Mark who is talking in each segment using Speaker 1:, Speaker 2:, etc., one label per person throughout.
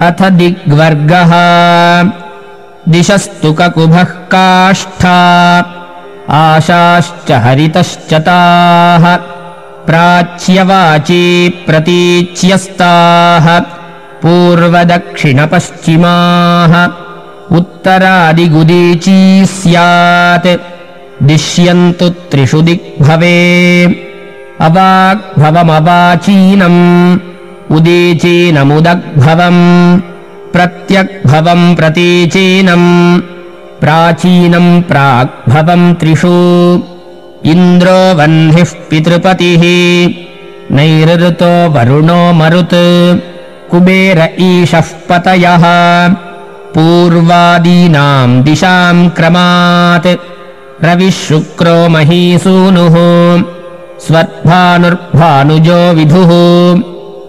Speaker 1: अथ दिग्वर्गः। दिशस्तु ककुभः काष्ठा। आशाश्च हरितश्च ताः। प्राच्यवाची प्रतीच्यस्ताः। पूर्वदक्षिणपश्चिमाः। उत्तरादिगुदीची स्यात्। दिश्यन्तु त्रिषु दिग्भवे। अवाग्भवमवाचीनम् उदीचीनमुदग्भवम्। प्रत्यग्भवम् प्रतीचीनम्। प्राचीनम् प्राग्भवम् त्रिषु। इन्द्रो वह्निः पितृपतिः। नैरृतो वरुणो मरुत्। कुबेर ईशः पतयः। पूर्वादीनाम् दिशाम् क्रमात्। रविः शुक्रो महीसूनुः। स्वद्भानुर्भानुजो विधुः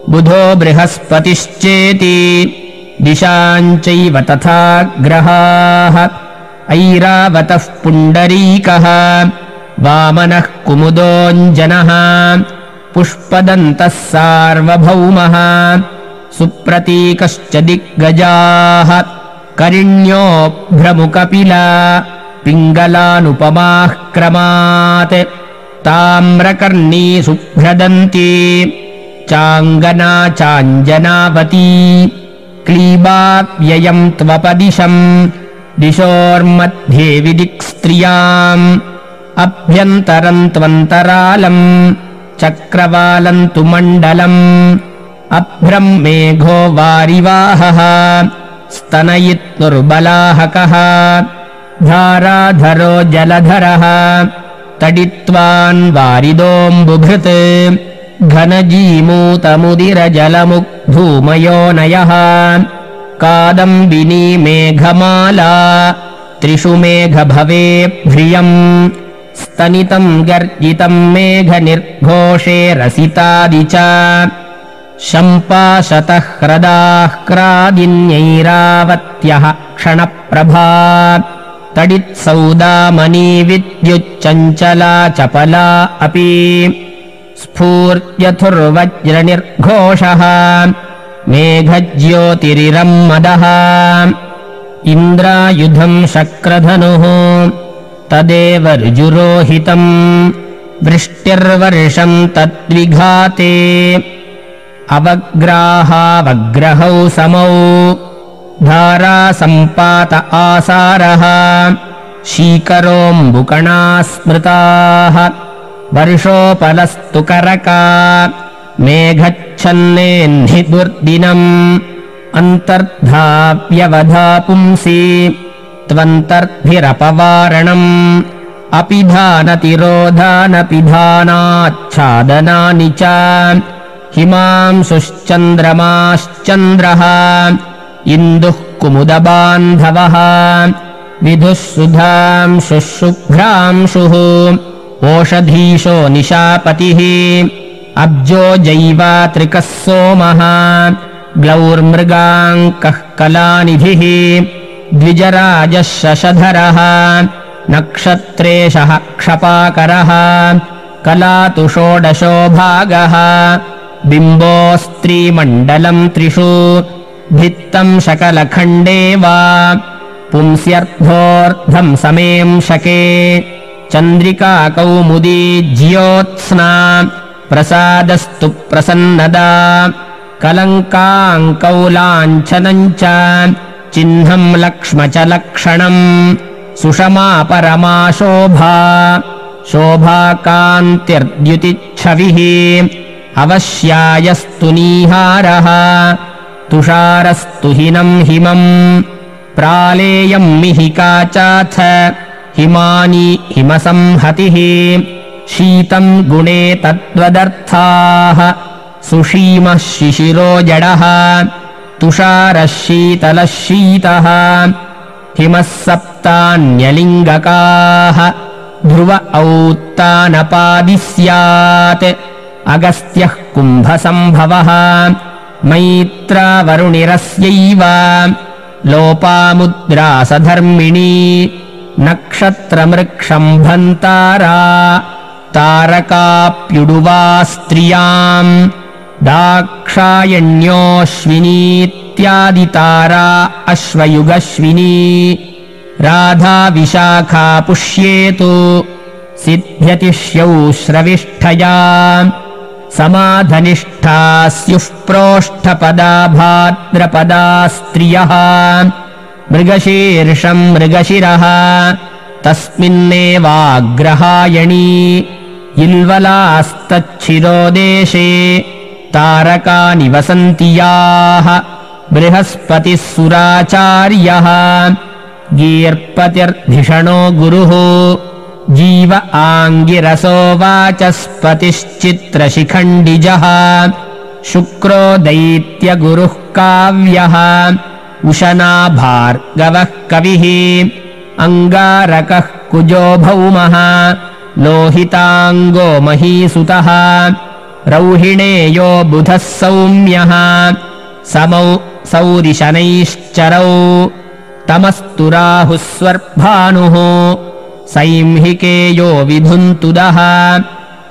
Speaker 1: बुधो बृहस्पतिश्चेति। दिशाम् चैव तथा ग्रहाः। ऐरावतः पुण्डरीकः। वामनः कुमुदोऽञ्जनः। पुष्पदन्तः सार्वभौमः। सुप्रतीकश्च दिग्गजाः। करिण्योऽभ्रमुकपिला पिङ्गलानुपमाः क्रमात्। ताम्रकर्णी सुभ्रदन्ती चाङ्गना चाञ्जनावती क्लीबाव्ययम् त्वपदिशम् दिशोर्मध्ये विदिक्स्त्रियाम् अभ्यन्तरम् त्वन्तरालम् चक्रवालम् तु मण्डलम् अभ्रम् मेघो वारिवाहः स्तनयित्नुर्बलाहकः धाराधरो जलधरः तडित्वान् वारिदोऽम्बुभृत् घनजीमूतमुदिरजलमुग्धूमयोनयः। कादम्बिनी मेघमाला त्रिषु मेघभवेभ्रियम् स्तनितम् गर्जितम् मेघनिर्घोषे रसितादि च। शम्पाशतः ह्रदाः क्रादिन्यैरावत्यः क्षणप्रभा। तडित्सौदामनी विद्युच्चञ्चला चपला अपि स्फूर्त्यथुर्वज्रनिर्घोषः मेघज्योतिरिरम् मदः इन्द्रायुधम् शक्रधनुः तदेव ऋजुरोहितम् वृष्टिर्वर्षम् तद्विघाते अवग्राहावग्रहौ समौ धारासम्पात आसारः शीकरोऽम्बुकणा स्मृताः वर्षोपलस्तु करका। मेघच्छन्नेह्नि दुर्दिनम्। अन्तर्धाव्यवधा पुंसि त्वन्तर्भिरपवारणम्। अपिधानतिरोधानपिधानाच्छादनानि च। हिमांशुश्चन्द्रमाश्चन्द्रः। इन्दुः कुमुदबान्धवः। विधुः सुधांशुः शुभ्रांशुः ओषधीशो निशापतिः। अब्जो जैवात्रिकः सोमः ग्लौर्मृगाङ्कः कलानिधिः। द्विजराजः शशधरः नक्षत्रेशः क्षपाकरः। कलातु षोडशो भागः बिम्बोऽस्त्रीमण्डलम् त्रिषु। भित्तम् शकलखण्डे वा पुंस्यर्धोऽर्धम् समेम् शके चन्द्रिका कौमुदी ज्योत्स्ना प्रसादस्तु प्रसन्नदा कलङ्काङ्कौलाञ्छनम् च चिह्नम् लक्ष्म च लक्षणम् सुषमा परमा शोभा शोभाकान्त्यर्द्युतिच्छविः अवश्यायस्तु नीहारः तुषारस्तु हिनम् हिमम् प्रालेयम् मिहिका चाथ हिमानी हिमसंहतिः। शीतम् गुणे तद्वदर्थाः। सुषीमः शिशिरो जडः। तुषारः शीतलः शीतः। हिमः सप्तान्यलिङ्गकाः। ध्रुव औत्तानपादि स्यात् अगस्त्यः कुम्भसम्भवः। मैत्रावरुणिरस्यैव। लोपामुद्रासधर्मिणी नक्षत्रमृक्षम्भन्तारा तारकाप्युडुवा स्त्रियाम् दाक्षायण्योऽश्विनीत्यर्कः इत्यादितारा अश्वयुगश्विनी राधा विशाखा पुष्येतु सिद्ध्यतिष्यौ श्रविष्ठया समाधनिष्ठा स्युः प्रोष्ठपदा भाद्रपदा स्त्रियः मृगशीर्षम् मृगशिरः। तस्मिन्नेवाग्रहायणी इल्वलास्तच्छिरो देशे तारकानि वसन्ति याः। बृहस्पतिः सुराचार्यः गीर्पतिर्धिषणो गुरुः। जीव आङ्गिरसो वाचस्पतिश्चित्रशिखण्डिजः। शुक्रो दैत्यगुरुः काव्यः उशना भार्गवः कविः। अङ्गारकः कुजो भौमः। लोहिताङ्गो महीसुतः। रौहिणेयो बुधः सौम्यः। समौ सौरिशनैश्चरौ। तमस्तु राहुः स्वर्भानुः। सैंहिकेयो विधुन्तुदः।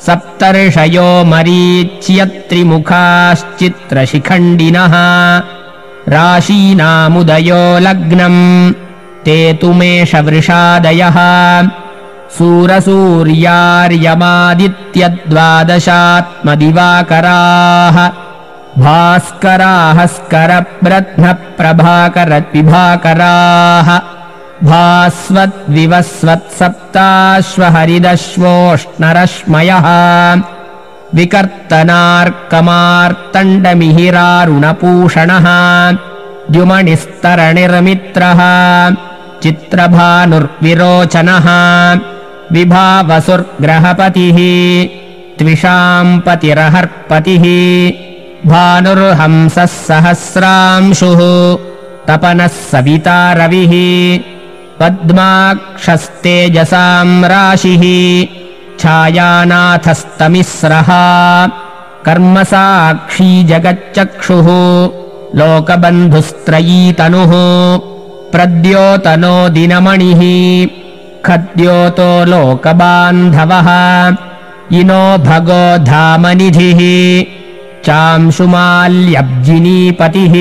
Speaker 1: सप्तर्षयो मरीच्यत्रिमुखाश्चित्रशिखण्डिनः राशीनामुदयो लग्नम्। ते तु मेषवृषादयः सूरसूर्यार्यमादित्यद्वादशात्मदिवाकराः। भास्कराः स्करब्रध्नप्रभाकरद्विभाकराः भास्वद्विवस्वत्सप्ताश्वहरिदश्वोष्णरश्मयः विकर्तनार्कमार्तण्डमिहिरारुणपूषणः। द्युमणिस्तरणिर्मित्रः। चित्रभानुर्विरोचनः। विभावसुर्ग्रहपतिः। त्विषाम् पतिरहर्पतिः भानुर्हंसः सहस्रांशुः। तपनः सविता रविः। पद्माक्षस्तेजसाम् राशिः छायानाथस्तमिस्रः कर्मसाक्षी जगच्चक्षुः। लोकबन्धुस्त्रयीतनुः। प्रद्योतनो दिनमणिः। खद्योतो लोकबान्धवः। इनो भगो धामनिधिः। चांशुमाल्यब्जिनीपतिः।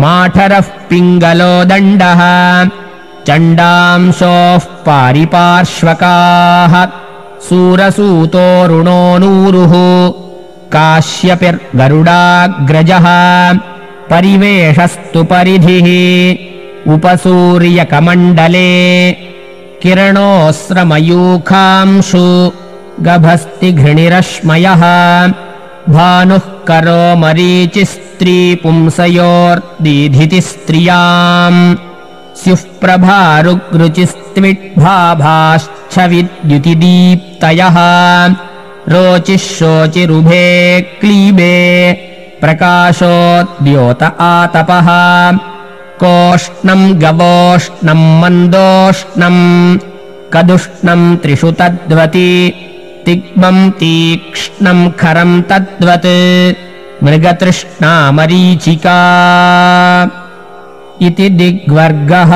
Speaker 1: माठरः पिङ्गलो दण्डः। चण्डांशोः पारिपार्श्वकाः सूरसूतोरुणो नूरुः काश्यपिर्गरुडाग्रजः परिवेशस्तु परिधिः। उपसूर्यकमण्डले किरणोऽस्रमयूखांशु गभस्तिघृणिरश्मयः। भानुः करो मरीचिस्त्रीपुंसयोर्दीधिति स्त्रियाम् स्युः प्रभारुग्रुचिस्त्विड्भाभाश्च रोचिः शोचिरुभे क्लीबे प्रकाशोद्योत आतपः। कोष्णम् गवोष्णम् मन्दोष्णम् कदुष्णम् त्रिषु तद्वति तिग्मम् तीक्ष्णम् खरम् तद्वत् मृगतृष्णामरीचिका इति दिग्वर्गः